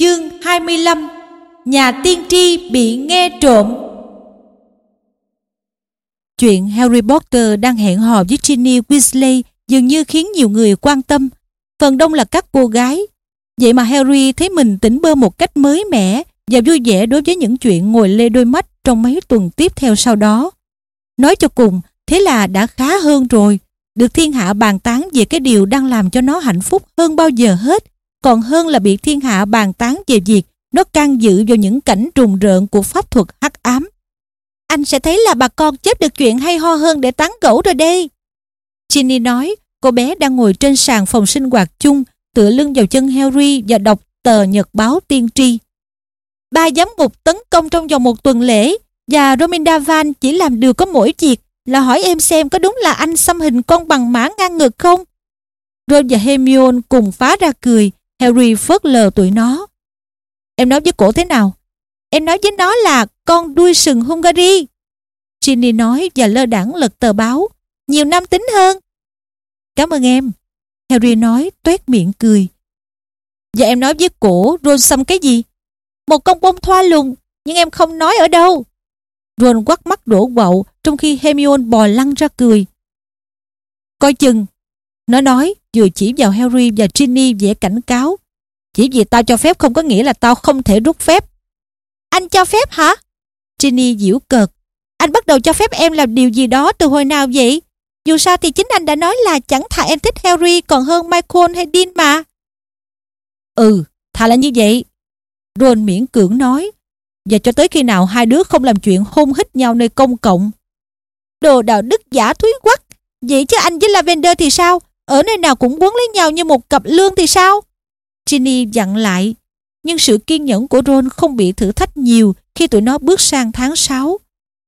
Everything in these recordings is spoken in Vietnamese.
Chương 25 Nhà tiên tri bị nghe trộm Chuyện Harry Potter đang hẹn hò với Ginny Weasley dường như khiến nhiều người quan tâm. Phần đông là các cô gái. Vậy mà Harry thấy mình tỉnh bơ một cách mới mẻ và vui vẻ đối với những chuyện ngồi lê đôi mắt trong mấy tuần tiếp theo sau đó. Nói cho cùng, thế là đã khá hơn rồi. Được thiên hạ bàn tán về cái điều đang làm cho nó hạnh phúc hơn bao giờ hết còn hơn là bị thiên hạ bàn tán về việc nó can dự vào những cảnh trùng rợn của pháp thuật hắc ám. Anh sẽ thấy là bà con chết được chuyện hay ho hơn để tán gẫu rồi đây. Ginny nói, cô bé đang ngồi trên sàn phòng sinh hoạt chung, tựa lưng vào chân Harry và đọc tờ nhật báo tiên tri. Ba giám mục tấn công trong vòng một tuần lễ và Rominda Van chỉ làm được có mỗi việc là hỏi em xem có đúng là anh xăm hình con bằng mã ngang ngực không? Ron và Hermione cùng phá ra cười Harry phớt lờ tụi nó. Em nói với cổ thế nào? Em nói với nó là con đuôi sừng Hungary. Ginny nói và lơ đãng lật tờ báo. Nhiều nam tính hơn. Cảm ơn em. Harry nói tuét miệng cười. Và em nói với cổ Ron xăm cái gì? Một con bông thoa lùng, nhưng em không nói ở đâu. Ron quắt mắt đổ quậu trong khi Hermione bò lăn ra cười. Coi chừng, nó nói vừa chỉ vào Harry và Ginny vẻ cảnh cáo. Chỉ vì tao cho phép không có nghĩa là tao không thể rút phép. Anh cho phép hả? Ginny giễu cợt. Anh bắt đầu cho phép em làm điều gì đó từ hồi nào vậy? Dù sao thì chính anh đã nói là chẳng thà em thích Harry còn hơn Michael hay Dean mà. Ừ, thà là như vậy. Ron miễn cưỡng nói. Và cho tới khi nào hai đứa không làm chuyện hôn hít nhau nơi công cộng. Đồ đạo đức giả thúi quắc. Vậy chứ anh với Lavender thì sao? Ở nơi nào cũng quấn lấy nhau như một cặp lương thì sao? Ginny dặn lại. Nhưng sự kiên nhẫn của Ron không bị thử thách nhiều khi tụi nó bước sang tháng 6.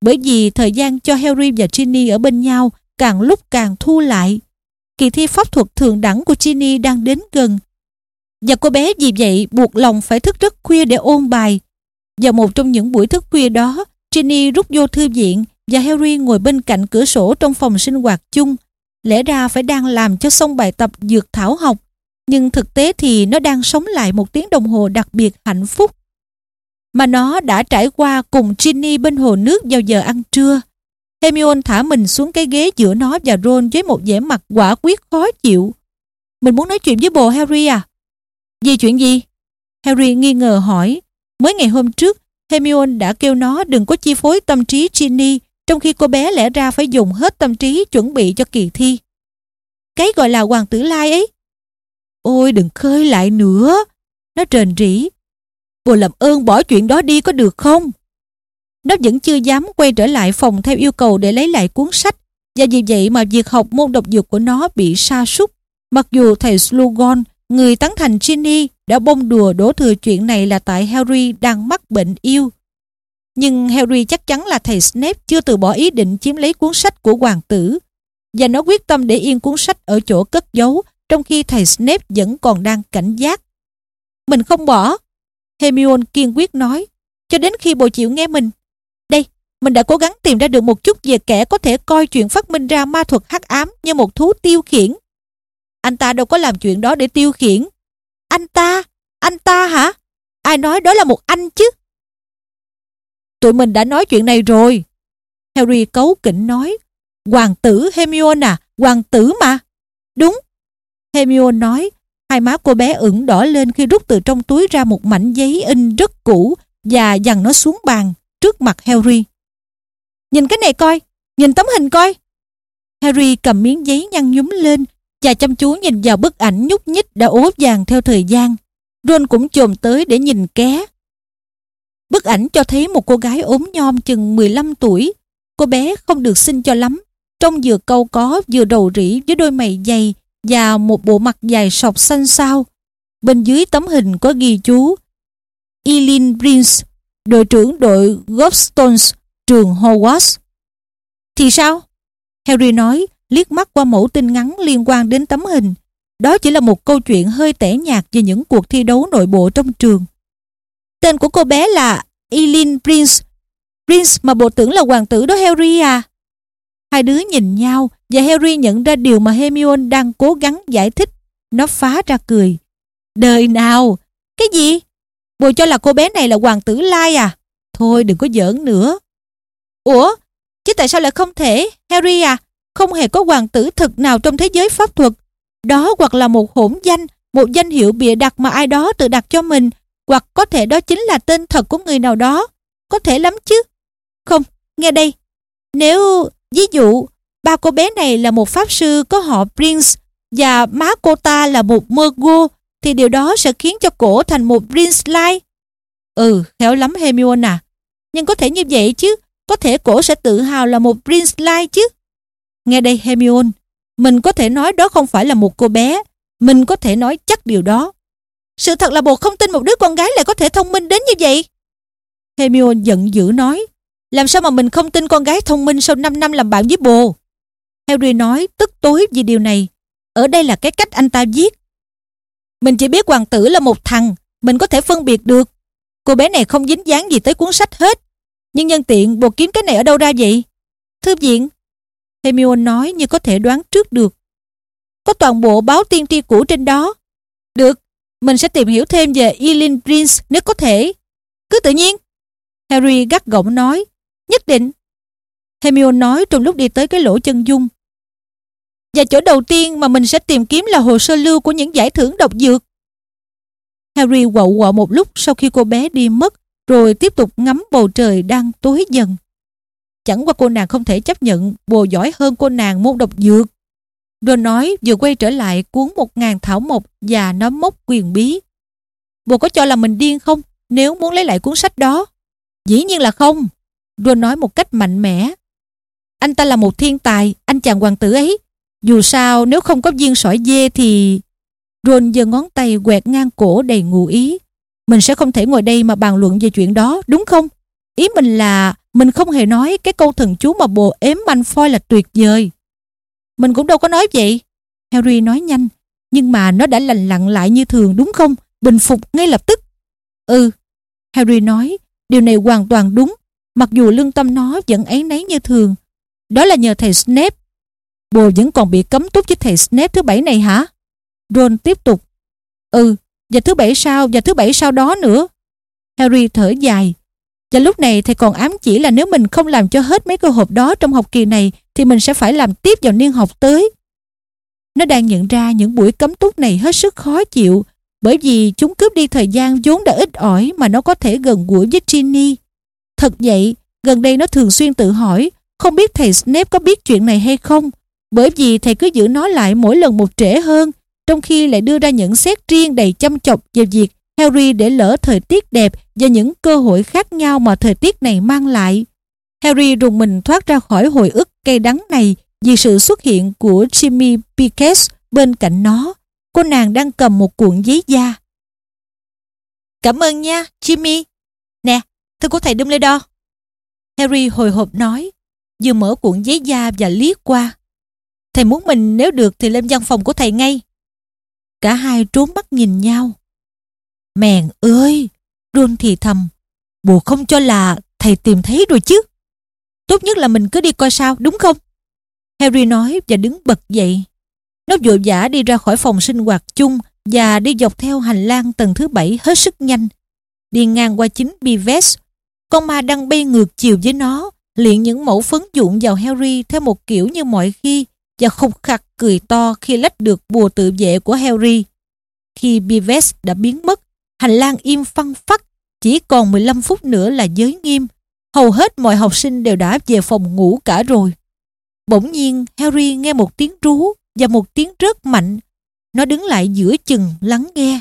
Bởi vì thời gian cho Harry và Ginny ở bên nhau càng lúc càng thu lại. Kỳ thi pháp thuật thường đẳng của Ginny đang đến gần. Và cô bé vì vậy buộc lòng phải thức rất khuya để ôn bài. Vào một trong những buổi thức khuya đó, Ginny rút vô thư viện và Harry ngồi bên cạnh cửa sổ trong phòng sinh hoạt chung lẽ ra phải đang làm cho xong bài tập dược thảo học, nhưng thực tế thì nó đang sống lại một tiếng đồng hồ đặc biệt hạnh phúc. Mà nó đã trải qua cùng Ginny bên hồ nước vào giờ ăn trưa. Hermione thả mình xuống cái ghế giữa nó và Ron với một vẻ mặt quả quyết khó chịu. Mình muốn nói chuyện với bồ Harry à? Vì chuyện gì? Harry nghi ngờ hỏi. Mới ngày hôm trước, Hermione đã kêu nó đừng có chi phối tâm trí Ginny trong khi cô bé lẽ ra phải dùng hết tâm trí chuẩn bị cho kỳ thi. Cái gọi là hoàng tử lai ấy. Ôi đừng khơi lại nữa. Nó rền rỉ. Bồ làm ơn bỏ chuyện đó đi có được không? Nó vẫn chưa dám quay trở lại phòng theo yêu cầu để lấy lại cuốn sách và vì vậy mà việc học môn độc dược của nó bị sa sút Mặc dù thầy slugon người tán thành Ginny, đã bông đùa đổ thừa chuyện này là tại Harry đang mắc bệnh yêu nhưng Harry chắc chắn là thầy Snape chưa từ bỏ ý định chiếm lấy cuốn sách của hoàng tử và nó quyết tâm để yên cuốn sách ở chỗ cất giấu trong khi thầy Snape vẫn còn đang cảnh giác. Mình không bỏ. Hermione kiên quyết nói cho đến khi bồ chịu nghe mình. Đây, mình đã cố gắng tìm ra được một chút về kẻ có thể coi chuyện phát minh ra ma thuật hắc ám như một thú tiêu khiển. Anh ta đâu có làm chuyện đó để tiêu khiển. Anh ta? Anh ta hả? Ai nói đó là một anh chứ? Tụi mình đã nói chuyện này rồi. Harry cấu kỉnh nói. Hoàng tử Hermione à, hoàng tử mà. Đúng. Hermione nói. Hai má cô bé ửng đỏ lên khi rút từ trong túi ra một mảnh giấy in rất cũ và dằn nó xuống bàn trước mặt Harry. Nhìn cái này coi, nhìn tấm hình coi. Harry cầm miếng giấy nhăn nhúm lên và chăm chú nhìn vào bức ảnh nhúc nhích đã ố vàng theo thời gian. Ron cũng chồm tới để nhìn ké. Bức ảnh cho thấy một cô gái ốm nhom chừng 15 tuổi. Cô bé không được xinh cho lắm. Trông vừa câu có vừa đầu rỉ với đôi mày dày và một bộ mặt dài sọc xanh xao. Bên dưới tấm hình có ghi chú Eileen Prince, đội trưởng đội Gobstones, trường Hogwarts. Thì sao? Harry nói, liếc mắt qua mẫu tin ngắn liên quan đến tấm hình. Đó chỉ là một câu chuyện hơi tẻ nhạt về những cuộc thi đấu nội bộ trong trường. Tên của cô bé là Eileen Prince. Prince mà bộ tưởng là hoàng tử đó Harry à. Hai đứa nhìn nhau và Harry nhận ra điều mà Hermione đang cố gắng giải thích. Nó phá ra cười. Đời nào? Cái gì? Bồ cho là cô bé này là hoàng tử Lai à? Thôi đừng có giỡn nữa. Ủa? Chứ tại sao lại không thể? Harry à, không hề có hoàng tử thực nào trong thế giới pháp thuật. Đó hoặc là một hỗn danh, một danh hiệu bịa đặt mà ai đó tự đặt cho mình, hoặc có thể đó chính là tên thật của người nào đó. Có thể lắm chứ. Không, nghe đây. Nếu, ví dụ, ba cô bé này là một pháp sư có họ Prince và má cô ta là một Mergo thì điều đó sẽ khiến cho cổ thành một Prince Lai. Ừ, khéo lắm Hermione à. Nhưng có thể như vậy chứ, có thể cổ sẽ tự hào là một Prince Lai chứ. Nghe đây Hermione, mình có thể nói đó không phải là một cô bé, mình có thể nói chắc điều đó. Sự thật là bồ không tin một đứa con gái lại có thể thông minh đến như vậy. Hermione giận dữ nói, làm sao mà mình không tin con gái thông minh sau 5 năm làm bạn với bồ? Harry nói tức tối vì điều này. Ở đây là cái cách anh ta viết. Mình chỉ biết hoàng tử là một thằng, mình có thể phân biệt được. Cô bé này không dính dáng gì tới cuốn sách hết. Nhưng nhân tiện bồ kiếm cái này ở đâu ra vậy? Thư viện. Hermione nói như có thể đoán trước được. Có toàn bộ báo tiên tri cũ trên đó. Được, mình sẽ tìm hiểu thêm về Eileen Prince nếu có thể. Cứ tự nhiên. Harry gắt gỏng nói. Nhất định. Hermione nói trong lúc đi tới cái lỗ chân dung. Và chỗ đầu tiên mà mình sẽ tìm kiếm là hồ sơ lưu của những giải thưởng độc dược. Harry quậu quọ một lúc sau khi cô bé đi mất, rồi tiếp tục ngắm bầu trời đang tối dần. Chẳng qua cô nàng không thể chấp nhận, bồ giỏi hơn cô nàng môn độc dược. Rồi nói vừa quay trở lại cuốn một ngàn thảo mộc và nấm mốc quyền bí. Bồ có cho là mình điên không nếu muốn lấy lại cuốn sách đó? Dĩ nhiên là không. Rồi nói một cách mạnh mẽ. Anh ta là một thiên tài, anh chàng hoàng tử ấy. Dù sao nếu không có viên sỏi dê thì... Ron giơ ngón tay quẹt ngang cổ đầy ngụ ý. Mình sẽ không thể ngồi đây mà bàn luận về chuyện đó, đúng không? Ý mình là mình không hề nói cái câu thần chú mà bồ ếm Malfoy là tuyệt vời. Mình cũng đâu có nói vậy. Harry nói nhanh, nhưng mà nó đã lành lặn lại như thường đúng không? Bình phục ngay lập tức. Ừ, Harry nói, điều này hoàn toàn đúng, mặc dù lương tâm nó vẫn ấy nấy như thường. Đó là nhờ thầy Snape. Bồ vẫn còn bị cấm túc với thầy Snape thứ bảy này hả? Ron tiếp tục. Ừ, và thứ bảy sau và thứ bảy sau đó nữa. Harry thở dài. Và lúc này thầy còn ám chỉ là nếu mình không làm cho hết mấy cơ hộp đó trong học kỳ này thì mình sẽ phải làm tiếp vào niên học tới. Nó đang nhận ra những buổi cấm túc này hết sức khó chịu bởi vì chúng cướp đi thời gian vốn đã ít ỏi mà nó có thể gần gũi với Ginny. Thật vậy, gần đây nó thường xuyên tự hỏi không biết thầy Snape có biết chuyện này hay không bởi vì thầy cứ giữ nó lại mỗi lần một trễ hơn trong khi lại đưa ra những xét riêng đầy chăm chọc về việc Harry để lỡ thời tiết đẹp và những cơ hội khác nhau mà thời tiết này mang lại. Harry rùng mình thoát ra khỏi hồi ức cay đắng này vì sự xuất hiện của Jimmy Pickett bên cạnh nó. Cô nàng đang cầm một cuộn giấy da. Cảm ơn nha, Jimmy. Nè, thưa của thầy Dumbledore. Harry hồi hộp nói, vừa mở cuộn giấy da và liếc qua. Thầy muốn mình nếu được thì lên văn phòng của thầy ngay. Cả hai trốn mắt nhìn nhau. Mèn ơi! Ron thì thầm. Bộ không cho là thầy tìm thấy rồi chứ. Tốt nhất là mình cứ đi coi sao, đúng không? Harry nói và đứng bật dậy. Nó vội vã đi ra khỏi phòng sinh hoạt chung và đi dọc theo hành lang tầng thứ bảy hết sức nhanh. Đi ngang qua chính Bives, con ma đang bay ngược chiều với nó, luyện những mẫu phấn dụng vào Harry theo một kiểu như mọi khi và khục khặc cười to khi lách được bùa tự vệ của Harry. Khi Bives đã biến mất, hành lang im phăng phắc, chỉ còn 15 phút nữa là giới nghiêm. Hầu hết mọi học sinh đều đã về phòng ngủ cả rồi. Bỗng nhiên, Harry nghe một tiếng rú và một tiếng rớt mạnh. Nó đứng lại giữa chừng, lắng nghe.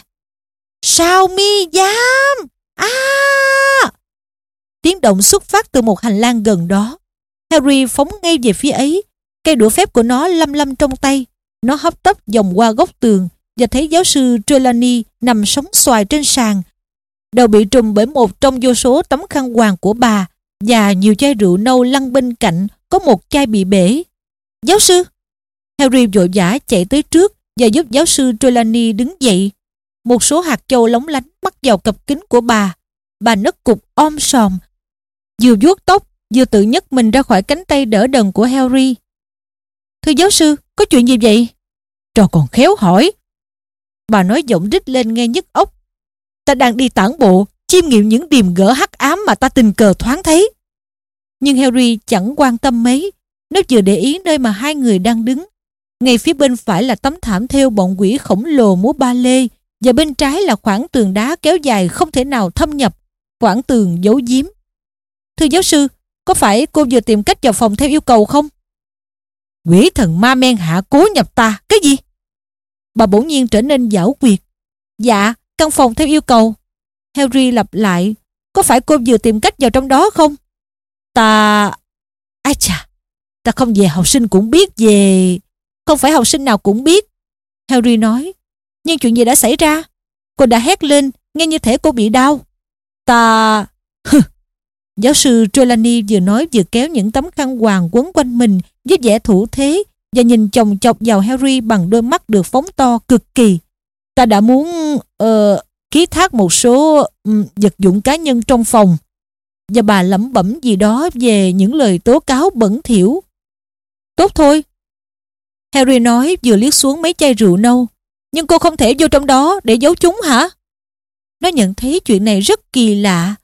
Sao mi dám? À! Tiếng động xuất phát từ một hành lang gần đó. Harry phóng ngay về phía ấy. Cây đũa phép của nó lâm lâm trong tay. Nó hấp tấp vòng qua góc tường và thấy giáo sư Trelawney nằm sóng xoài trên sàn. Đầu bị trùm bởi một trong vô số tấm khăn hoàng của bà và nhiều chai rượu nâu lăn bên cạnh có một chai bị bể. Giáo sư! Harry vội vã chạy tới trước và giúp giáo sư Trelawney đứng dậy. Một số hạt châu lóng lánh mắc vào cặp kính của bà. Bà nấc cục om sòm. Vừa vuốt tóc, vừa tự nhấc mình ra khỏi cánh tay đỡ đần của Harry. Thưa giáo sư, có chuyện gì vậy? Trò còn khéo hỏi. Bà nói giọng rít lên nghe nhức ốc. ta đang đi tản bộ, chiêm nghiệm những điềm gỡ hắc ám mà ta tình cờ thoáng thấy. Nhưng Harry chẳng quan tâm mấy, nó vừa để ý nơi mà hai người đang đứng. Ngay phía bên phải là tấm thảm theo bọn quỷ khổng lồ múa ba lê, và bên trái là khoảng tường đá kéo dài không thể nào thâm nhập, khoảng tường giấu giếm. Thưa giáo sư, có phải cô vừa tìm cách vào phòng theo yêu cầu không? Quỷ thần ma men hạ cố nhập ta, cái gì? Bà bỗng nhiên trở nên giảo quyệt. Dạ, căn phòng theo yêu cầu. Harry lặp lại, có phải cô vừa tìm cách vào trong đó không? Ta... Ai chà, ta không về học sinh cũng biết về... Không phải học sinh nào cũng biết. Harry nói, nhưng chuyện gì đã xảy ra? Cô đã hét lên, nghe như thể cô bị đau. Ta... Giáo sư Trelawney vừa nói vừa kéo những tấm khăn hoàng quấn quanh mình với vẻ thủ thế và nhìn chồng chọc vào Harry bằng đôi mắt được phóng to cực kỳ. Ta đã muốn uh, ký thác một số um, vật dụng cá nhân trong phòng và bà lẩm bẩm gì đó về những lời tố cáo bẩn thỉu. Tốt thôi. Harry nói vừa liếc xuống mấy chai rượu nâu. Nhưng cô không thể vô trong đó để giấu chúng hả? Nó nhận thấy chuyện này rất kỳ lạ.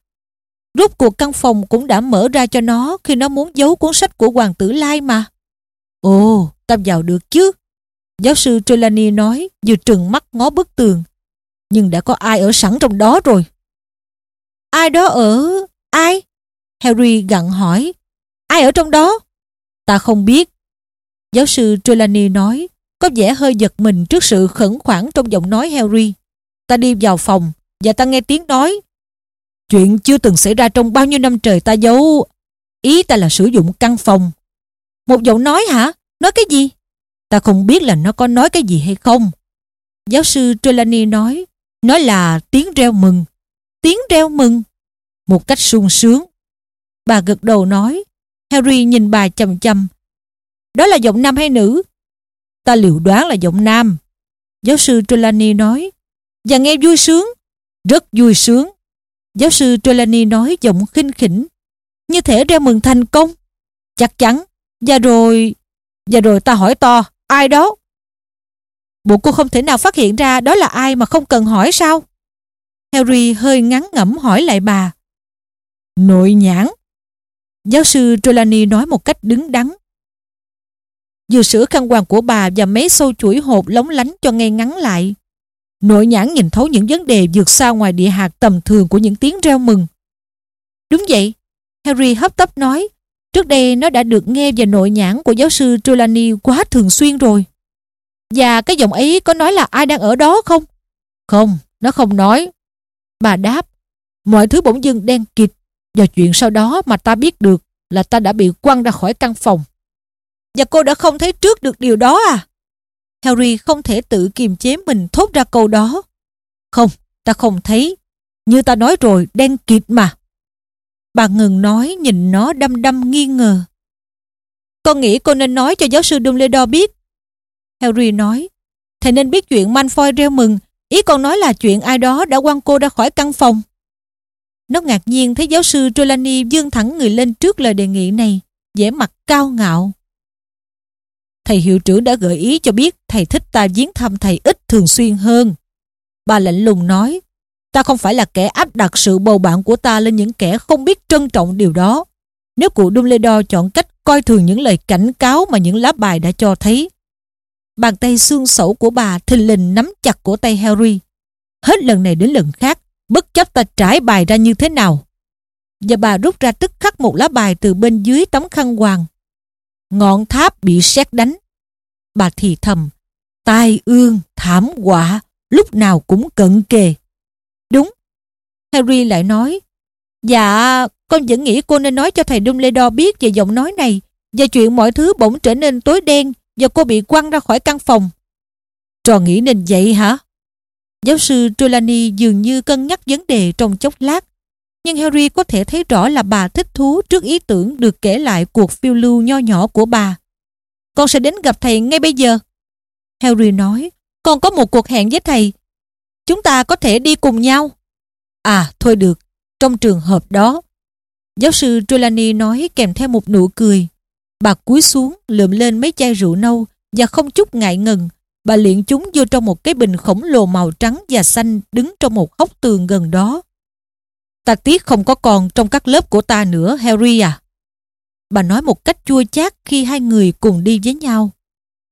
Rốt cuộc căn phòng cũng đã mở ra cho nó khi nó muốn giấu cuốn sách của Hoàng tử Lai mà. Ồ, ta vào được chứ. Giáo sư Trelawney nói vừa trừng mắt ngó bức tường. Nhưng đã có ai ở sẵn trong đó rồi. Ai đó ở... Ai? Harry gặn hỏi. Ai ở trong đó? Ta không biết. Giáo sư Trelawney nói có vẻ hơi giật mình trước sự khẩn khoản trong giọng nói Harry. Ta đi vào phòng và ta nghe tiếng nói. Chuyện chưa từng xảy ra trong bao nhiêu năm trời ta giấu. Ý ta là sử dụng căn phòng. Một giọng nói hả? Nói cái gì? Ta không biết là nó có nói cái gì hay không. Giáo sư Trelawney nói, nói là tiếng reo mừng. Tiếng reo mừng. Một cách sung sướng. Bà gật đầu nói, Harry nhìn bà chầm chầm. Đó là giọng nam hay nữ? Ta liệu đoán là giọng nam. Giáo sư Trelawney nói, và nghe vui sướng, rất vui sướng. Giáo sư Trelawney nói giọng khinh khỉnh, như thể reo mừng thành công. Chắc chắn, và rồi... Và rồi ta hỏi to, ai đó? Bộ cô không thể nào phát hiện ra đó là ai mà không cần hỏi sao? Harry hơi ngắn ngẩm hỏi lại bà. Nội nhãn. Giáo sư Trelawney nói một cách đứng đắn. Vừa sửa khăn quàng của bà và mấy sâu chuỗi hộp lóng lánh cho ngay ngắn lại. Nội nhãn nhìn thấu những vấn đề vượt xa ngoài địa hạt tầm thường của những tiếng reo mừng. Đúng vậy, Harry hấp tấp nói. Trước đây nó đã được nghe về nội nhãn của giáo sư Trelawney quá thường xuyên rồi. Và cái giọng ấy có nói là ai đang ở đó không? Không, nó không nói. Bà đáp, mọi thứ bỗng dưng đen kịt và chuyện sau đó mà ta biết được là ta đã bị quăng ra khỏi căn phòng. Và cô đã không thấy trước được điều đó à? Harry không thể tự kiềm chế mình thốt ra câu đó. Không, ta không thấy. Như ta nói rồi, đen kịt mà. Bà ngừng nói nhìn nó đăm đăm nghi ngờ. Con nghĩ cô nên nói cho giáo sư Dumbledore biết. Harry nói, thầy nên biết chuyện Malfoy reo mừng. Ý con nói là chuyện ai đó đã quăng cô ra khỏi căn phòng. Nó ngạc nhiên thấy giáo sư Trelawney dương thẳng người lên trước lời đề nghị này, vẻ mặt cao ngạo. Thầy hiệu trưởng đã gợi ý cho biết thầy thích ta viếng thăm thầy ít thường xuyên hơn. Bà lạnh lùng nói, ta không phải là kẻ áp đặt sự bầu bạn của ta lên những kẻ không biết trân trọng điều đó. Nếu cụ Dumbledore chọn cách coi thường những lời cảnh cáo mà những lá bài đã cho thấy. Bàn tay xương sẩu của bà thình lình nắm chặt cổ tay Harry. Hết lần này đến lần khác, bất chấp ta trải bài ra như thế nào. Và bà rút ra tức khắc một lá bài từ bên dưới tấm khăn hoàng ngọn tháp bị sét đánh. Bà thì thầm, tai ương, thảm họa, lúc nào cũng cận kề. Đúng. Harry lại nói, dạ, con vẫn nghĩ cô nên nói cho thầy Dumbledore biết về giọng nói này và chuyện mọi thứ bỗng trở nên tối đen và cô bị quăng ra khỏi căn phòng. Trò nghĩ nên vậy hả? Giáo sư Trelawney dường như cân nhắc vấn đề trong chốc lát nhưng Harry có thể thấy rõ là bà thích thú trước ý tưởng được kể lại cuộc phiêu lưu nho nhỏ của bà. Con sẽ đến gặp thầy ngay bây giờ. Harry nói, con có một cuộc hẹn với thầy. Chúng ta có thể đi cùng nhau. À, thôi được, trong trường hợp đó. Giáo sư Trelawney nói kèm theo một nụ cười. Bà cúi xuống lượm lên mấy chai rượu nâu và không chút ngại ngần. bà liện chúng vô trong một cái bình khổng lồ màu trắng và xanh đứng trong một hốc tường gần đó. Ta tiếc không có còn trong các lớp của ta nữa, Harry à. Bà nói một cách chua chát khi hai người cùng đi với nhau.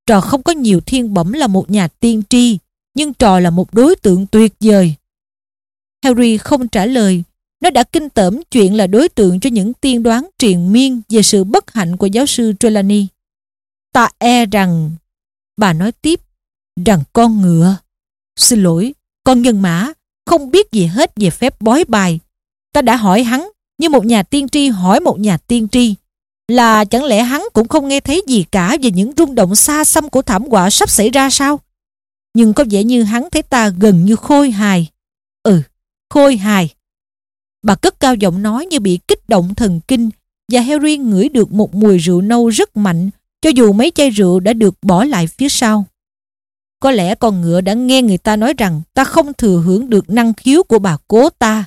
Trò không có nhiều thiên bẩm là một nhà tiên tri, nhưng trò là một đối tượng tuyệt vời. Harry không trả lời. Nó đã kinh tởm chuyện là đối tượng cho những tiên đoán triền miên về sự bất hạnh của giáo sư Trelawney. Ta e rằng, bà nói tiếp, rằng con ngựa, xin lỗi, con nhân mã, không biết gì hết về phép bói bài. Ta đã hỏi hắn, như một nhà tiên tri hỏi một nhà tiên tri, là chẳng lẽ hắn cũng không nghe thấy gì cả về những rung động xa xăm của thảm họa sắp xảy ra sao? Nhưng có vẻ như hắn thấy ta gần như khôi hài. Ừ, khôi hài. Bà cất cao giọng nói như bị kích động thần kinh, và Harry ngửi được một mùi rượu nâu rất mạnh, cho dù mấy chai rượu đã được bỏ lại phía sau. Có lẽ con ngựa đã nghe người ta nói rằng ta không thừa hưởng được năng khiếu của bà cố ta.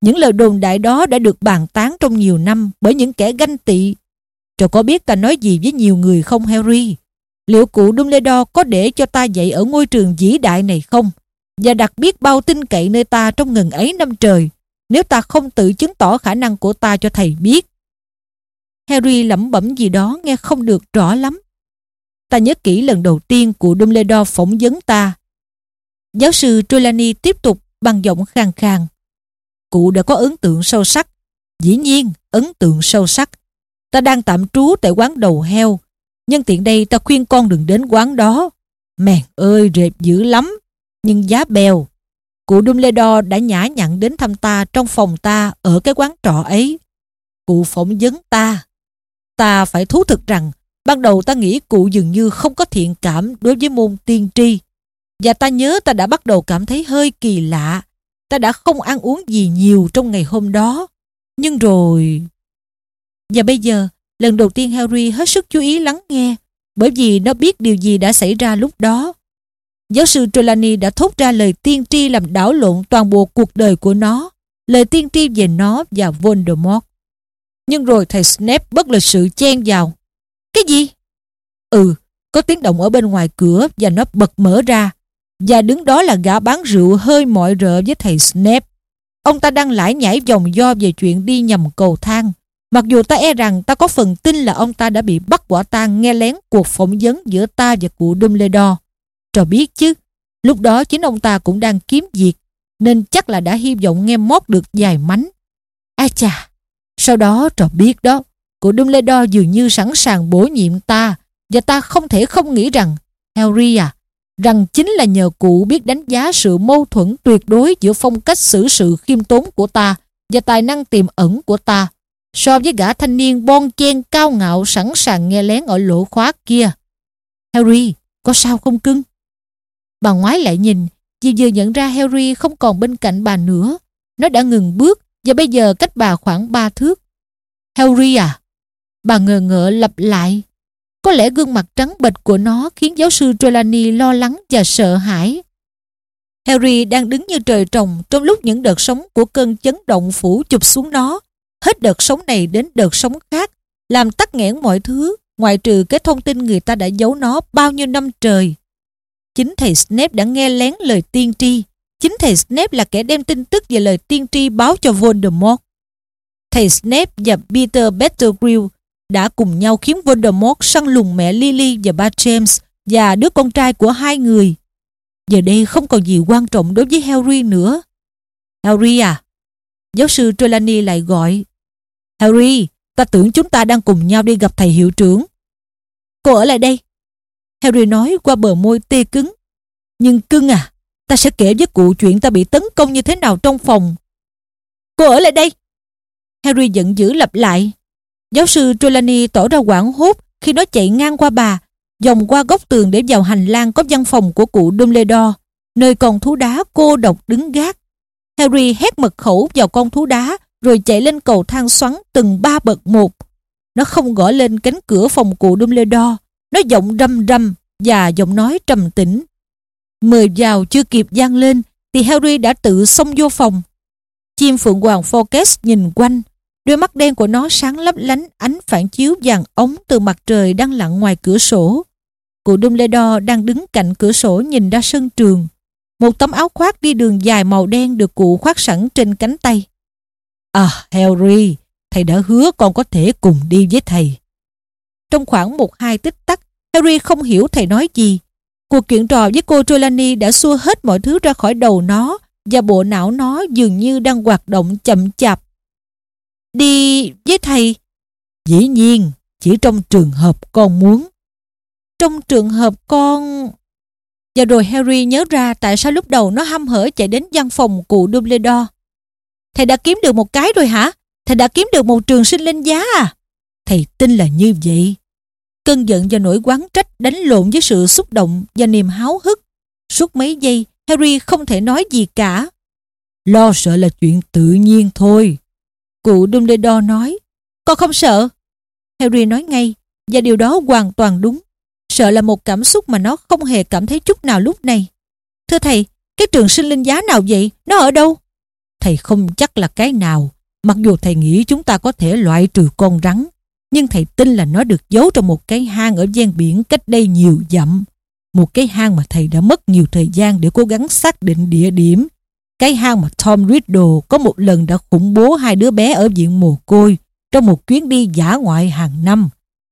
Những lời đồn đại đó đã được bàn tán trong nhiều năm bởi những kẻ ganh tị. Cho có biết ta nói gì với nhiều người không, Harry? Liệu cụ Dumbledore có để cho ta dạy ở ngôi trường vĩ đại này không? Và đặc biết bao tin cậy nơi ta trong ngần ấy năm trời nếu ta không tự chứng tỏ khả năng của ta cho thầy biết. Harry lẩm bẩm gì đó nghe không được rõ lắm. Ta nhớ kỹ lần đầu tiên của Dumbledore phỏng vấn ta. Giáo sư Trelawney tiếp tục bằng giọng khàn khàn. Cụ đã có ấn tượng sâu sắc. Dĩ nhiên, ấn tượng sâu sắc. Ta đang tạm trú tại quán đầu heo. Nhân tiện đây ta khuyên con đừng đến quán đó. Mèn ơi, rệp dữ lắm. Nhưng giá bèo. Cụ Dumbledore đã nhã nhặn đến thăm ta trong phòng ta ở cái quán trọ ấy. Cụ phỏng vấn ta. Ta phải thú thực rằng ban đầu ta nghĩ cụ dường như không có thiện cảm đối với môn tiên tri. Và ta nhớ ta đã bắt đầu cảm thấy hơi kỳ lạ. Ta đã không ăn uống gì nhiều trong ngày hôm đó. Nhưng rồi... Và bây giờ, lần đầu tiên Harry hết sức chú ý lắng nghe bởi vì nó biết điều gì đã xảy ra lúc đó. Giáo sư Trelawney đã thốt ra lời tiên tri làm đảo lộn toàn bộ cuộc đời của nó, lời tiên tri về nó và Voldemort. Nhưng rồi thầy Snape bất lịch sự chen vào. Cái gì? Ừ, có tiếng động ở bên ngoài cửa và nó bật mở ra. Và đứng đó là gã bán rượu hơi mọi rợ với thầy Snape. Ông ta đang lải nhảy vòng do về chuyện đi nhầm cầu thang. Mặc dù ta e rằng ta có phần tin là ông ta đã bị bắt quả tang nghe lén cuộc phỏng vấn giữa ta và cụ Dumbledore. Trò biết chứ, lúc đó chính ông ta cũng đang kiếm việc, nên chắc là đã hy vọng nghe mót được vài mánh. A chà, sau đó trò biết đó, cụ Dumbledore dường như sẵn sàng bổ nhiệm ta, và ta không thể không nghĩ rằng, Harry à, rằng chính là nhờ cụ biết đánh giá sự mâu thuẫn tuyệt đối giữa phong cách xử sự khiêm tốn của ta và tài năng tiềm ẩn của ta so với gã thanh niên bon chen cao ngạo sẵn sàng nghe lén ở lỗ khóa kia. Harry, có sao không cưng? Bà ngoái lại nhìn, vì vừa nhận ra Harry không còn bên cạnh bà nữa. Nó đã ngừng bước và bây giờ cách bà khoảng ba thước. Harry à? Bà ngờ ngợ lặp lại. Có lẽ gương mặt trắng bệch của nó khiến giáo sư Trelawney lo lắng và sợ hãi. Harry đang đứng như trời trồng trong lúc những đợt sóng của cơn chấn động phủ chụp xuống nó. Hết đợt sóng này đến đợt sóng khác, làm tắc nghẽn mọi thứ, ngoại trừ cái thông tin người ta đã giấu nó bao nhiêu năm trời. Chính thầy Snape đã nghe lén lời tiên tri. Chính thầy Snape là kẻ đem tin tức về lời tiên tri báo cho Voldemort. Thầy Snape và Peter Pettigrew đã cùng nhau khiến Voldemort săn lùng mẹ Lily và ba James và đứa con trai của hai người. Giờ đây không còn gì quan trọng đối với Harry nữa. Harry à? Giáo sư Trelawney lại gọi. Harry, ta tưởng chúng ta đang cùng nhau đi gặp thầy hiệu trưởng. Cô ở lại đây, Harry nói qua bờ môi tê cứng. Nhưng cưng à, ta sẽ kể với cụ chuyện ta bị tấn công như thế nào trong phòng. Cô ở lại đây. Harry giận dữ lặp lại. Giáo sư Trelawney tỏ ra quảng hốt khi nó chạy ngang qua bà, vòng qua góc tường để vào hành lang có văn phòng của cụ Dumbledore, nơi con thú đá cô độc đứng gác. Harry hét mật khẩu vào con thú đá rồi chạy lên cầu thang xoắn từng ba bậc một. Nó không gõ lên cánh cửa phòng cụ Dumbledore nó giọng râm râm và giọng nói trầm tĩnh. Mời vào chưa kịp gian lên thì Harry đã tự xông vô phòng. Chim phượng hoàng Focus nhìn quanh. Đôi mắt đen của nó sáng lấp lánh ánh phản chiếu vàng ống từ mặt trời đang lặn ngoài cửa sổ. cụ Dumbledore đang đứng cạnh cửa sổ nhìn ra sân trường. Một tấm áo khoác đi đường dài màu đen được cụ khoác sẵn trên cánh tay. À, Harry, thầy đã hứa con có thể cùng đi với thầy. Trong khoảng một hai tích tắc, Harry không hiểu thầy nói gì. Cuộc chuyện trò với cô Trelawney đã xua hết mọi thứ ra khỏi đầu nó và bộ não nó dường như đang hoạt động chậm chạp. Đi với thầy? Dĩ nhiên, chỉ trong trường hợp con muốn. Trong trường hợp con... Và rồi Harry nhớ ra tại sao lúc đầu nó hăm hở chạy đến văn phòng cụ Dumbledore. Thầy đã kiếm được một cái rồi hả? Thầy đã kiếm được một trường sinh linh giá à? Thầy tin là như vậy. Cơn giận và nỗi quán trách đánh lộn với sự xúc động và niềm háo hức. Suốt mấy giây, Harry không thể nói gì cả. Lo sợ là chuyện tự nhiên thôi. Cụ Dumbledore nói, con không sợ. Harry nói ngay, và điều đó hoàn toàn đúng. Sợ là một cảm xúc mà nó không hề cảm thấy chút nào lúc này. Thưa thầy, cái trường sinh linh giá nào vậy? Nó ở đâu? Thầy không chắc là cái nào. Mặc dù thầy nghĩ chúng ta có thể loại trừ con rắn, nhưng thầy tin là nó được giấu trong một cái hang ở ven biển cách đây nhiều dặm. Một cái hang mà thầy đã mất nhiều thời gian để cố gắng xác định địa điểm. Cái hang mà Tom Riddle có một lần đã khủng bố hai đứa bé ở viện mồ côi trong một chuyến đi giả ngoại hàng năm.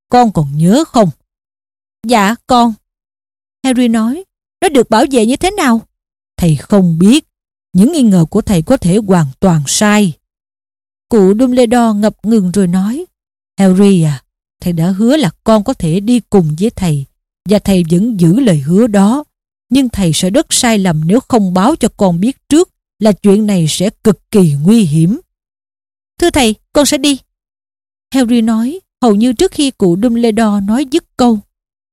Con còn nhớ không? Dạ, con. Harry nói, nó được bảo vệ như thế nào? Thầy không biết. Những nghi ngờ của thầy có thể hoàn toàn sai. Cụ Dumbledore ngập ngừng rồi nói, Harry à, thầy đã hứa là con có thể đi cùng với thầy và thầy vẫn giữ lời hứa đó. Nhưng thầy sẽ rất sai lầm nếu không báo cho con biết trước là chuyện này sẽ cực kỳ nguy hiểm. Thưa thầy, con sẽ đi. Harry nói, hầu như trước khi cụ Dumbledore nói dứt câu.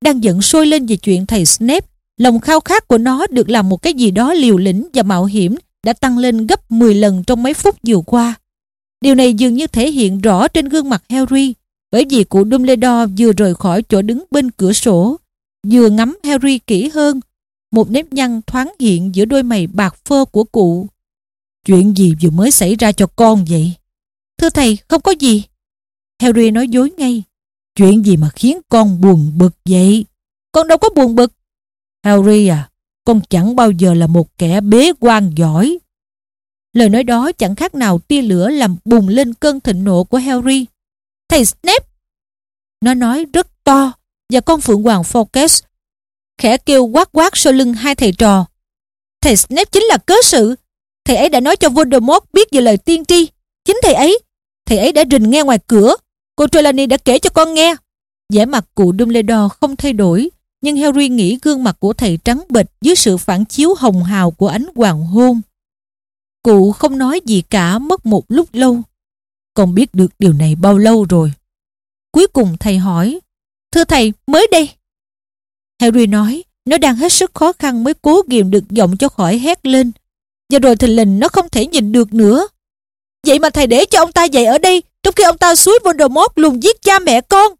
Đang giận sôi lên về chuyện thầy Snape, lòng khao khát của nó được làm một cái gì đó liều lĩnh và mạo hiểm đã tăng lên gấp 10 lần trong mấy phút vừa qua. Điều này dường như thể hiện rõ trên gương mặt Harry bởi vì cụ Dumbledore vừa rời khỏi chỗ đứng bên cửa sổ vừa ngắm Harry kỹ hơn một nếp nhăn thoáng hiện giữa đôi mày bạc phơ của cụ. Chuyện gì vừa mới xảy ra cho con vậy? Thưa thầy, không có gì. Harry nói dối ngay. Chuyện gì mà khiến con buồn bực vậy? Con đâu có buồn bực. Harry à, con chẳng bao giờ là một kẻ bế quan giỏi. Lời nói đó chẳng khác nào tia lửa làm bùng lên cơn thịnh nộ của Harry. Thầy Snape! Nó nói rất to và con Phượng Hoàng Focus khẽ kêu quát quát sau lưng hai thầy trò. Thầy Snape chính là cớ sự. Thầy ấy đã nói cho Voldemort biết về lời tiên tri. Chính thầy ấy. Thầy ấy đã rình nghe ngoài cửa. Cô Trelawney đã kể cho con nghe. vẻ mặt cụ Dumbledore không thay đổi, nhưng Harry nghĩ gương mặt của thầy trắng bệch dưới sự phản chiếu hồng hào của ánh hoàng hôn. Cụ không nói gì cả mất một lúc lâu. Con biết được điều này bao lâu rồi? Cuối cùng thầy hỏi, Thưa thầy, mới đây. Harry nói, nó đang hết sức khó khăn mới cố kiềm được giọng cho khỏi hét lên. Và rồi thình lình nó không thể nhìn được nữa. Vậy mà thầy để cho ông ta dậy ở đây trong khi ông ta suối Voldemort luôn giết cha mẹ con.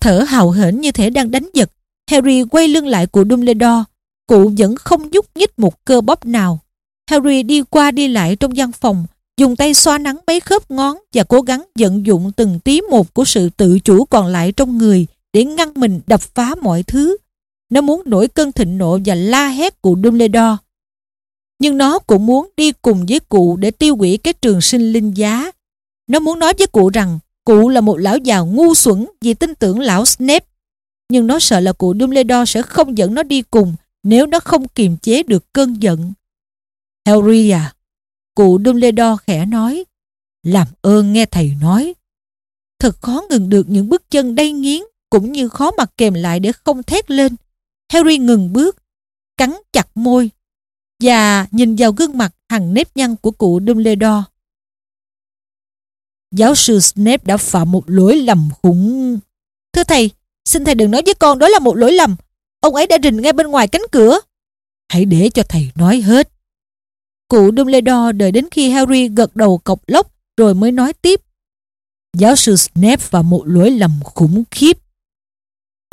Thở hào hển như thể đang đánh giật, Harry quay lưng lại cụ Dumbledore. Cụ vẫn không nhúc nhích một cơ bắp nào. Harry đi qua đi lại trong văn phòng, dùng tay xoa nắng mấy khớp ngón và cố gắng vận dụng từng tí một của sự tự chủ còn lại trong người để ngăn mình đập phá mọi thứ. Nó muốn nổi cơn thịnh nộ và la hét cụ Dumbledore. Nhưng nó cũng muốn đi cùng với cụ để tiêu hủy cái trường sinh linh giá. Nó muốn nói với cụ rằng cụ là một lão già ngu xuẩn vì tin tưởng lão Snape. Nhưng nó sợ là cụ Dumbledore sẽ không dẫn nó đi cùng nếu nó không kiềm chế được cơn giận. Harry à, cụ Dumbledore khẽ nói, làm ơn nghe thầy nói. Thật khó ngừng được những bước chân đay nghiến cũng như khó mặt kèm lại để không thét lên. Harry ngừng bước, cắn chặt môi và nhìn vào gương mặt hằng nếp nhăn của cụ Dumbledore. Giáo sư Snape đã phạm một lỗi lầm khủng. Thưa thầy, xin thầy đừng nói với con đó là một lỗi lầm. Ông ấy đã rình ngay bên ngoài cánh cửa. Hãy để cho thầy nói hết. Cụ Dumbledore đợi đến khi Harry gật đầu cọc lốc rồi mới nói tiếp. Giáo sư Snape và một lỗi lầm khủng khiếp.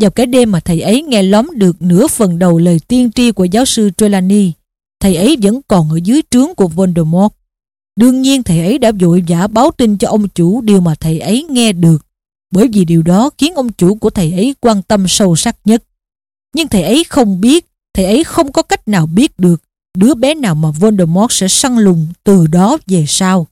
Vào cái đêm mà thầy ấy nghe lóm được nửa phần đầu lời tiên tri của giáo sư Trelawney, thầy ấy vẫn còn ở dưới trướng của Voldemort. Đương nhiên thầy ấy đã vội vã báo tin cho ông chủ điều mà thầy ấy nghe được. bởi vì điều đó khiến ông chủ của thầy ấy quan tâm sâu sắc nhất. Nhưng thầy ấy không biết, thầy ấy không có cách nào biết được đứa bé nào mà Voldemort sẽ săn lùng từ đó về sau.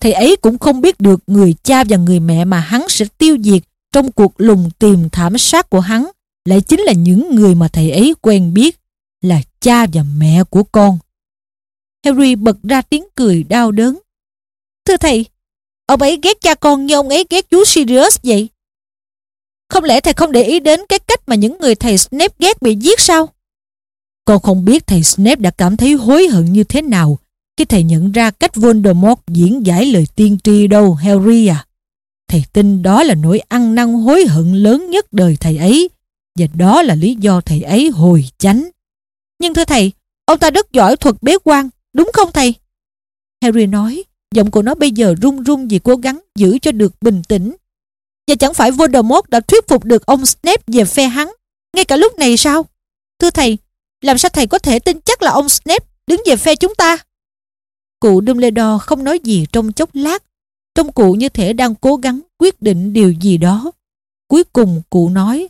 Thầy ấy cũng không biết được người cha và người mẹ mà hắn sẽ tiêu diệt trong cuộc lùng tìm thảm sát của hắn lại chính là những người mà thầy ấy quen biết là cha và mẹ của con. Harry bật ra tiếng cười đau đớn. Thưa thầy, ông ấy ghét cha con như ông ấy ghét chú Sirius vậy. Không lẽ thầy không để ý đến cái cách mà những người thầy Snape ghét bị giết sao? Con không biết thầy Snape đã cảm thấy hối hận như thế nào khi thầy nhận ra cách Voldemort diễn giải lời tiên tri đâu, Harry à. Thầy tin đó là nỗi ăn năn hối hận lớn nhất đời thầy ấy và đó là lý do thầy ấy hồi chánh. Nhưng thưa thầy, ông ta rất giỏi thuật bế quan, đúng không thầy? Harry nói, giọng của nó bây giờ run run vì cố gắng giữ cho được bình tĩnh. Và chẳng phải Voldemort đã thuyết phục được ông Snape về phe hắn, ngay cả lúc này sao? Thưa thầy, làm sao thầy có thể tin chắc là ông Snape đứng về phe chúng ta? Cụ Dumbledore không nói gì trong chốc lát. Trong cụ như thể đang cố gắng quyết định điều gì đó. Cuối cùng cụ nói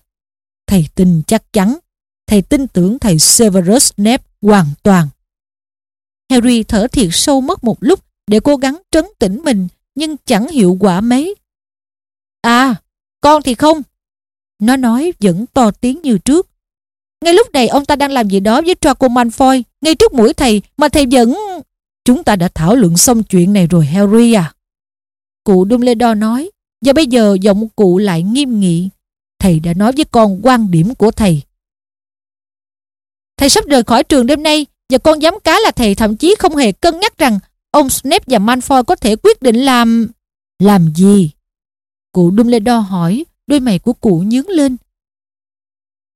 Thầy tin chắc chắn. Thầy tin tưởng thầy Severus Snape hoàn toàn. Harry thở thiệt sâu mất một lúc để cố gắng trấn tĩnh mình nhưng chẳng hiệu quả mấy. À, con thì không. Nó nói vẫn to tiếng như trước. Ngay lúc này ông ta đang làm gì đó với Draco Malfoy ngay trước mũi thầy mà thầy vẫn... Chúng ta đã thảo luận xong chuyện này rồi Harry à. Cụ Dumbledore nói và bây giờ giọng cụ lại nghiêm nghị. Thầy đã nói với con quan điểm của thầy. Thầy sắp rời khỏi trường đêm nay và con dám cá là thầy thậm chí không hề cân nhắc rằng ông Snape và Malfoy có thể quyết định làm... Làm gì? Cụ Dumbledore hỏi, đôi mày của cụ nhướng lên.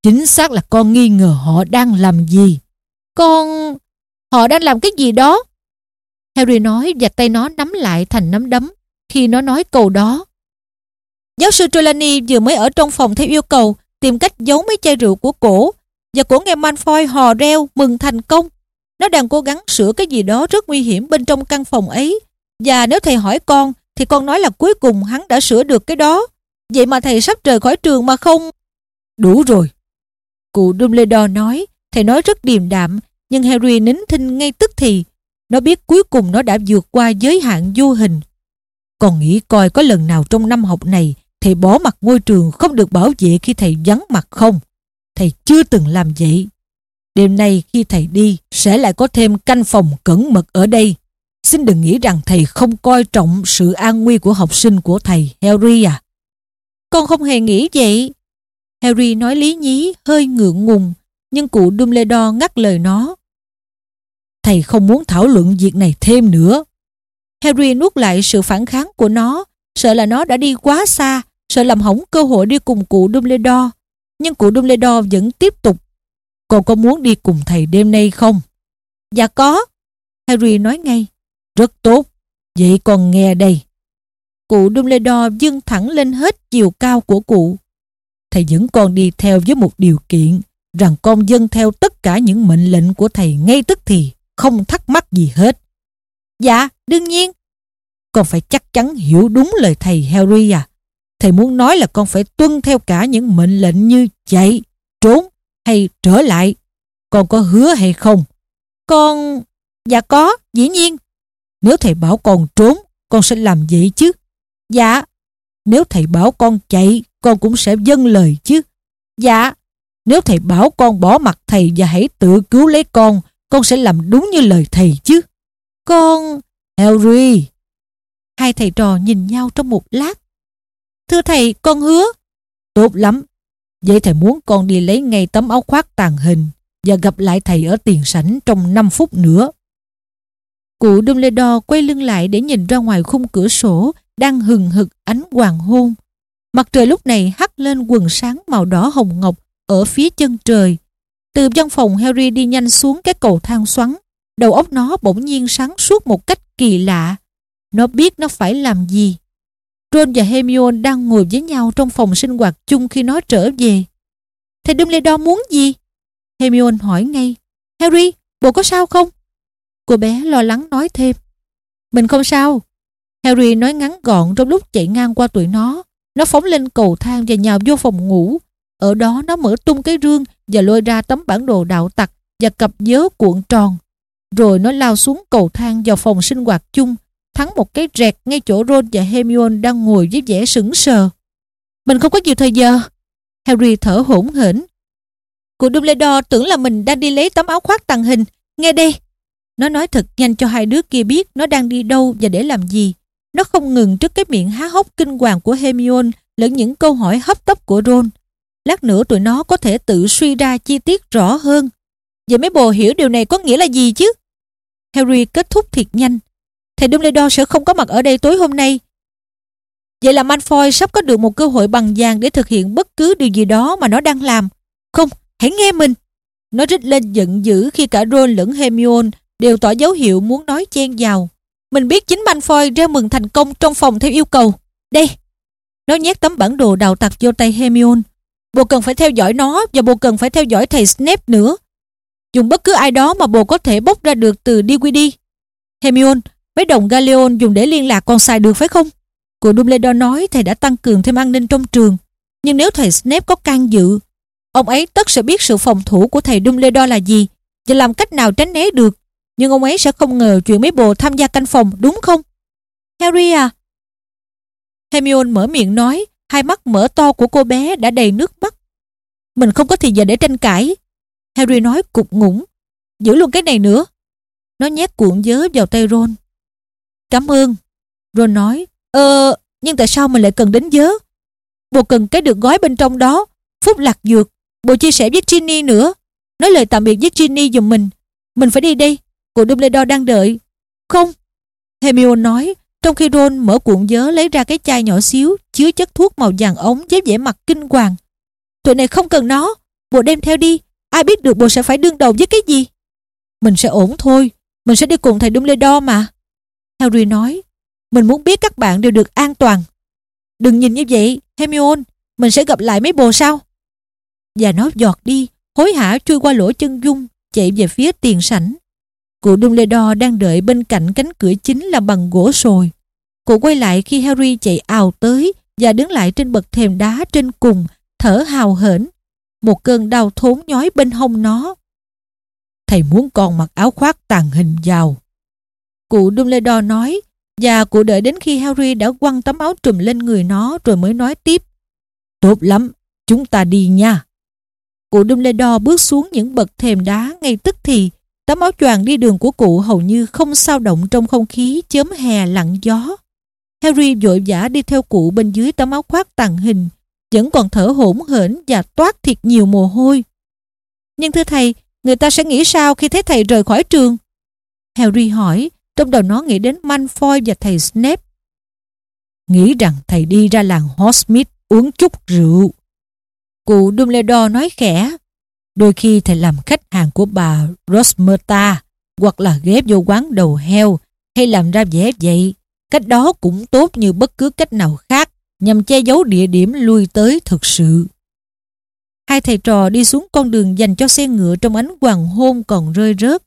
Chính xác là con nghi ngờ họ đang làm gì. Con... Họ đang làm cái gì đó? Harry nói và tay nó nắm lại thành nắm đấm khi nó nói câu đó. Giáo sư Trelawney vừa mới ở trong phòng theo yêu cầu, tìm cách giấu mấy chai rượu của cổ và cổ nghe Malfoy hò reo mừng thành công. Nó đang cố gắng sửa cái gì đó rất nguy hiểm bên trong căn phòng ấy và nếu thầy hỏi con, thì con nói là cuối cùng hắn đã sửa được cái đó. Vậy mà thầy sắp rời khỏi trường mà không... Đủ rồi. Cụ Dumbledore nói, thầy nói rất điềm đạm nhưng Harry nín thinh ngay tức thì. Nó biết cuối cùng nó đã vượt qua giới hạn vô hình. Còn nghĩ coi có lần nào trong năm học này thầy bỏ mặt ngôi trường không được bảo vệ khi thầy vắng mặt không? Thầy chưa từng làm vậy. Đêm nay khi thầy đi sẽ lại có thêm canh phòng cẩn mật ở đây. Xin đừng nghĩ rằng thầy không coi trọng sự an nguy của học sinh của thầy, Harry à. Con không hề nghĩ vậy. Harry nói lý nhí, hơi ngượng ngùng, nhưng cụ Dumbledore ngắt lời nó. Thầy không muốn thảo luận việc này thêm nữa. Harry nuốt lại sự phản kháng của nó, sợ là nó đã đi quá xa, sợ làm hỏng cơ hội đi cùng cụ Dumbledore. Nhưng cụ Dumbledore vẫn tiếp tục. Con có muốn đi cùng thầy đêm nay không? Dạ có. Harry nói ngay. Rất tốt. Vậy còn nghe đây. Cụ Dumbledore dương thẳng lên hết chiều cao của cụ. Thầy vẫn còn đi theo với một điều kiện rằng con dân theo tất cả những mệnh lệnh của thầy ngay tức thì, không thắc mắc gì hết. Dạ, đương nhiên. Con phải chắc chắn hiểu đúng lời thầy Harry à. Thầy muốn nói là con phải tuân theo cả những mệnh lệnh như chạy, trốn hay trở lại. Con có hứa hay không? Con... Dạ có, dĩ nhiên. Nếu thầy bảo con trốn, con sẽ làm vậy chứ. Dạ. Nếu thầy bảo con chạy, con cũng sẽ dâng lời chứ. Dạ. Nếu thầy bảo con bỏ mặt thầy và hãy tự cứu lấy con, con sẽ làm đúng như lời thầy chứ. Con... Harry. Hai thầy trò nhìn nhau trong một lát. Thưa thầy, con hứa. Tốt lắm. Vậy thầy muốn con đi lấy ngay tấm áo khoác tàn hình và gặp lại thầy ở tiền sảnh trong 5 phút nữa. Cụ Dumbledore quay lưng lại để nhìn ra ngoài khung cửa sổ đang hừng hực ánh hoàng hôn. Mặt trời lúc này hắt lên quần sáng màu đỏ hồng ngọc ở phía chân trời. Từ văn phòng Harry đi nhanh xuống cái cầu thang xoắn. Đầu óc nó bỗng nhiên sáng suốt một cách kỳ lạ. Nó biết nó phải làm gì. Ron và Hermione đang ngồi với nhau trong phòng sinh hoạt chung khi nó trở về. Thầy Dumbledore muốn gì? Hermione hỏi ngay. Harry, bộ có sao không? Cô bé lo lắng nói thêm. Mình không sao. Harry nói ngắn gọn trong lúc chạy ngang qua tụi nó. Nó phóng lên cầu thang và nhào vô phòng ngủ. Ở đó nó mở tung cái rương và lôi ra tấm bản đồ đạo tặc và cặp dớ cuộn tròn. Rồi nó lao xuống cầu thang vào phòng sinh hoạt chung, thắng một cái rẹt ngay chỗ Ron và Hermione đang ngồi với vẻ sững sờ. Mình không có nhiều thời giờ. Harry thở hổn hển. Cụ Dumbledore tưởng là mình đang đi lấy tấm áo khoác tàng hình. Nghe đây. Nó nói thật nhanh cho hai đứa kia biết nó đang đi đâu và để làm gì. Nó không ngừng trước cái miệng há hốc kinh hoàng của Hermione lẫn những câu hỏi hấp tấp của Ron. Lát nữa tụi nó có thể tự suy ra chi tiết rõ hơn. Vậy mấy bồ hiểu điều này có nghĩa là gì chứ? Harry kết thúc thiệt nhanh. Thầy Dumbledore sẽ không có mặt ở đây tối hôm nay. Vậy là Malfoy sắp có được một cơ hội bằng vàng để thực hiện bất cứ điều gì đó mà nó đang làm. Không, hãy nghe mình. Nó rít lên giận dữ khi cả Ron lẫn Hermione đều tỏ dấu hiệu muốn nói chen vào. Mình biết chính Malfoy reo mừng thành công trong phòng theo yêu cầu. Đây. Nó nhét tấm bản đồ đào tặc vô tay Hermione. Bồ cần phải theo dõi nó và bồ cần phải theo dõi thầy Snape nữa. Dùng bất cứ ai đó mà bồ có thể bốc ra được từ DVD. Hermione, mấy đồng Galleon dùng để liên lạc còn xài được phải không? Cụ Dumbledore nói thầy đã tăng cường thêm an ninh trong trường. Nhưng nếu thầy Snape có can dự, ông ấy tất sẽ biết sự phòng thủ của thầy Dumbledore là gì và làm cách nào tránh né được. Nhưng ông ấy sẽ không ngờ chuyện mấy bồ tham gia canh phòng đúng không? Harry à? Hermione mở miệng nói, hai mắt mở to của cô bé đã đầy nước mắt. Mình không có thì giờ để tranh cãi. Harry nói cục ngủng. Giữ luôn cái này nữa. Nó nhét cuộn dớ vào tay Ron. Cảm ơn. Ron nói, Ờ, nhưng tại sao mình lại cần đến dớ? Bồ cần cái được gói bên trong đó. Phúc lạc dược. Bồ chia sẻ với Ginny nữa. Nói lời tạm biệt với Ginny giùm mình. Mình phải đi đây. Cô Dumbledore đang đợi. Không. Hermione nói, trong khi Ron mở cuộn dớ lấy ra cái chai nhỏ xíu chứa chất thuốc màu vàng ống với vẻ mặt kinh hoàng. Tụi này không cần nó. bộ đem theo đi. Ai biết được bộ sẽ phải đương đầu với cái gì? Mình sẽ ổn thôi. Mình sẽ đi cùng thầy Dumbledore mà. Harry nói, mình muốn biết các bạn đều được an toàn. Đừng nhìn như vậy, Hermione, mình sẽ gặp lại mấy bồ sau. Và nó giọt đi, hối hả chui qua lỗ chân dung, chạy về phía tiền sảnh. Cụ Dumbledore đang đợi bên cạnh cánh cửa chính làm bằng gỗ sồi. Cụ quay lại khi Harry chạy ào tới và đứng lại trên bậc thềm đá trên cùng, thở hào hển. Một cơn đau thốn nhói bên hông nó. Thầy muốn con mặc áo khoác tàn hình vào. Cụ Dumbledore nói và cụ đợi đến khi Harry đã quăng tấm áo trùm lên người nó rồi mới nói tiếp. Tốt lắm, chúng ta đi nha. Cụ Dumbledore bước xuống những bậc thềm đá ngay tức thì tấm áo choàng đi đường của cụ hầu như không sao động trong không khí chớm hè lặng gió. Harry vội vã đi theo cụ bên dưới tấm áo khoác tàng hình vẫn còn thở hổn hển và toát thiệt nhiều mồ hôi. Nhưng thưa thầy, người ta sẽ nghĩ sao khi thấy thầy rời khỏi trường? Harry hỏi trong đầu nó nghĩ đến Malfoy và thầy Snape. Nghĩ rằng thầy đi ra làng Hogsmeade uống chút rượu. Cụ Dumbledore nói khẽ. Đôi khi thầy làm khách hàng của bà Rosmerta hoặc là ghép vô quán đầu heo hay làm ra vẻ vậy. Cách đó cũng tốt như bất cứ cách nào khác, nhằm che giấu địa điểm lui tới thực sự. Hai thầy trò đi xuống con đường dành cho xe ngựa trong ánh hoàng hôn còn rơi rớt.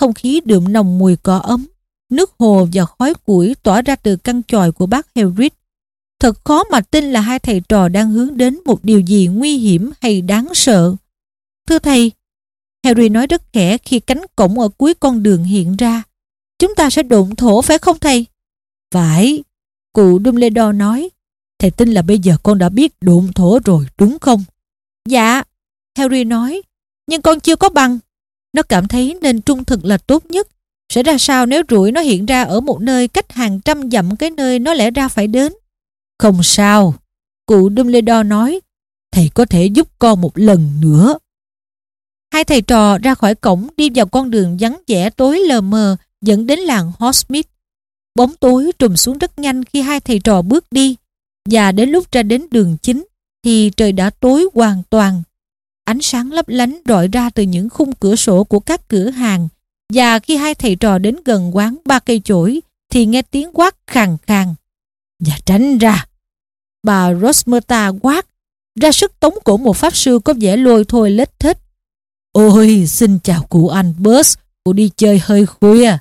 Không khí đượm nồng mùi cỏ ấm, nước hồ và khói củi tỏa ra từ căn chòi của bác Hagrid. Thật khó mà tin là hai thầy trò đang hướng đến một điều gì nguy hiểm hay đáng sợ. Thưa thầy, Harry nói rất khẽ khi cánh cổng ở cuối con đường hiện ra. Chúng ta sẽ đụng thổ phải không thầy? Phải, cụ Dumbledore nói. Thầy tin là bây giờ con đã biết đụng thổ rồi đúng không? Dạ, Harry nói. Nhưng con chưa có bằng. Nó cảm thấy nên trung thực là tốt nhất sẽ ra sao nếu rủi nó hiện ra ở một nơi cách hàng trăm dặm cái nơi nó lẽ ra phải đến? Không sao. Cụ Dumbledore nói, thầy có thể giúp con một lần nữa. Hai thầy trò ra khỏi cổng đi vào con đường vắng vẻ tối lờ mờ dẫn đến làng Hotsmith Bóng tối trùm xuống rất nhanh khi hai thầy trò bước đi, và đến lúc ra đến đường chính thì trời đã tối hoàn toàn. Ánh sáng lấp lánh rọi ra từ những khung cửa sổ của các cửa hàng, và khi hai thầy trò đến gần quán ba cây chổi thì nghe tiếng quát khàn khàn. Và tránh ra. Bà Rosmerta quát ra sức tống cổ một pháp sư có vẻ lôi thôi lết thích. Ôi, xin chào cụ anh Bus, cụ đi chơi hơi khuya.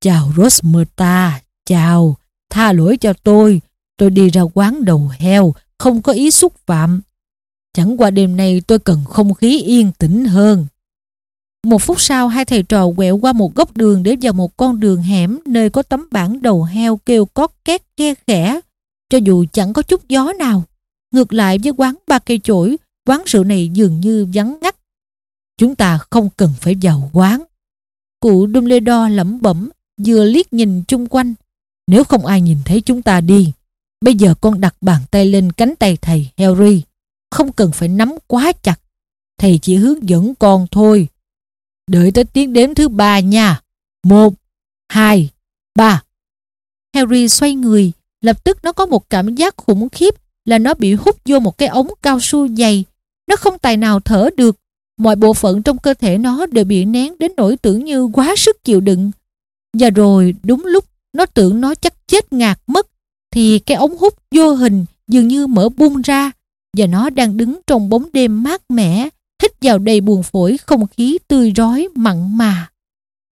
Chào Rosmerta, chào, tha lỗi cho tôi, tôi đi ra quán đầu heo, không có ý xúc phạm. Chẳng qua đêm nay tôi cần không khí yên tĩnh hơn. Một phút sau hai thầy trò quẹo qua một góc đường để vào một con đường hẻm nơi có tấm bảng đầu heo kêu có két khe khẽ, cho dù chẳng có chút gió nào. Ngược lại với quán ba cây chổi, quán rượu này dường như vắng ngắt. Chúng ta không cần phải vào quán. Cụ Dumbledore lẩm bẩm, vừa liếc nhìn chung quanh. Nếu không ai nhìn thấy chúng ta đi, bây giờ con đặt bàn tay lên cánh tay thầy Harry. Không cần phải nắm quá chặt. Thầy chỉ hướng dẫn con thôi. Đợi tới tiếng đếm thứ ba nha. Một, hai, ba. Harry xoay người, lập tức nó có một cảm giác khủng khiếp là nó bị hút vô một cái ống cao su dày. Nó không tài nào thở được. Mọi bộ phận trong cơ thể nó đều bị nén đến nỗi tưởng như quá sức chịu đựng. Và rồi, đúng lúc nó tưởng nó chắc chết ngạt mất, thì cái ống hút vô hình dường như mở bung ra và nó đang đứng trong bóng đêm mát mẻ, hít vào đầy buồn phổi không khí tươi rói mặn mà.